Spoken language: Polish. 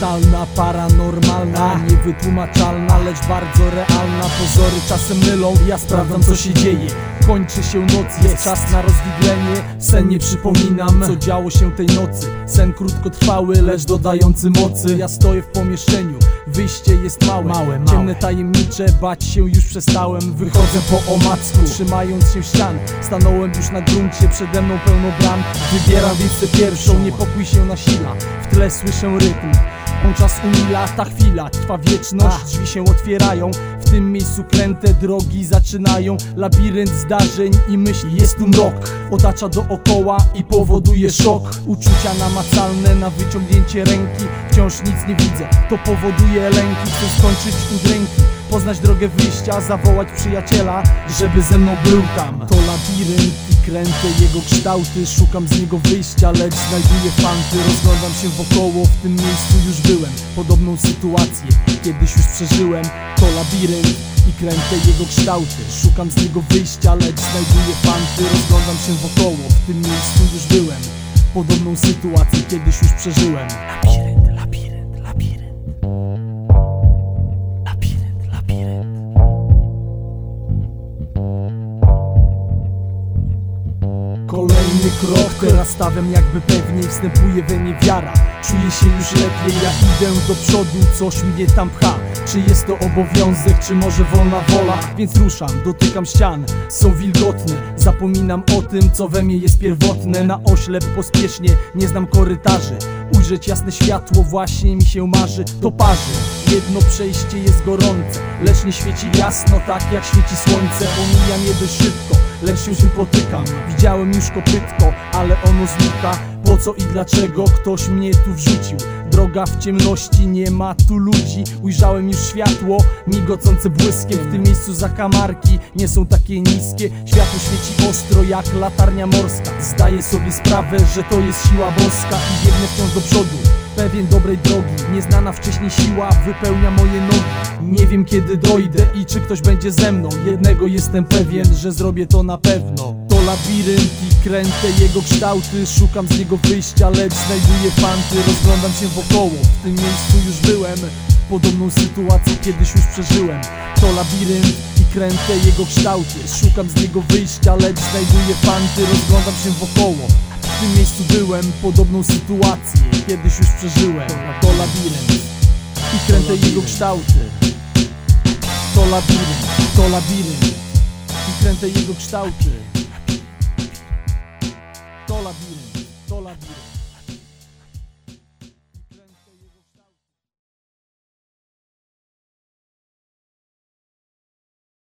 Fala paranormalna, niewytłumaczalna, lecz bardzo realna. Pozory czasem mylą, ja sprawdzam co się dzieje. Kończy się noc, jest. czas na rozwidlenie. Sen nie przypominam, co działo się tej nocy. Sen krótkotrwały, lecz dodający mocy. Ja stoję w pomieszczeniu, wyjście jest małe, Małe, małe. Ciemne, tajemnicze, bać się już przestałem. Wychodzę po omacku, trzymając się ścian. Stanąłem już na gruncie, przede mną pełno bram. Wybieram więc tę pierwszą, niepokój się nasila W tle słyszę rytm on czas umila, ta chwila trwa wieczność Drzwi się otwierają, w tym miejscu kręte drogi zaczynają. Labirynt zdarzeń i myśli, jest tu mrok Otacza dookoła i powoduje szok. Uczucia namacalne na wyciągnięcie ręki. Wciąż nic nie widzę, to powoduje lęki. Chcę skończyć udręki Poznać drogę wyjścia, zawołać przyjaciela Żeby ze mną był tam. To labirynt i kręcę jego kształty Szukam z niego wyjścia, lecz znajduję fanty Rozglądam się wokoło, w tym miejscu już byłem. Podobną sytuację kiedyś już przeżyłem. To labirynt i kręcę jego kształty Szukam z niego wyjścia, lecz znajduję fanty Rozglądam się wokoło, w tym miejscu już byłem. Podobną sytuację kiedyś już przeżyłem Kolejny krok, teraz stawiam jakby pewniej Wstępuje we mnie wiara, czuję się już lepiej Ja idę do przodu, coś mnie tam pcha. Czy jest to obowiązek, czy może wolna wola? Więc ruszam, dotykam ścian, są wilgotne. Zapominam o tym, co we mnie jest pierwotne. Na oślep pospiesznie, nie znam korytarzy. Ujrzeć jasne światło właśnie mi się marzy. To parzy, jedno przejście jest gorące. Lecz nie świeci jasno, tak jak świeci słońce. Omijam je dość szybko, lecz się z nim potykam. Widziałem już kopytko, ale ono znika. Po co i dlaczego ktoś mnie tu wrzucił? Droga w ciemności, nie ma tu ludzi. Ujrzałem już światło, migocące błyskiem W tym miejscu zakamarki nie są takie niskie. Światło świeci ostro jak latarnia morska. Zdaję sobie sprawę, że to jest siła boska I biegnę wciąż do przodu Pewien dobrej drogi, nieznana wcześniej siła wypełnia moje nogi. Nie wiem kiedy dojdę i czy ktoś będzie ze mną. Jednego jestem pewien, że zrobię to na pewno. To labirynt i kręcę jego kształty. Szukam z niego wyjścia, lecz znajduję fanty. Rozglądam się wokoło, w tym miejscu już byłem. Podobną sytuację kiedyś już przeżyłem. To labirynt i kręcę jego kształty. Szukam z niego wyjścia, lecz znajduję fanty. Rozglądam się wokoło w tym miejscu byłem, podobną sytuację Kiedyś już przeżyłem. To labirynt I kręcę jego kształty. To labirynt, to labirynt I kręcę jego kształty. To labirynt, to labirynt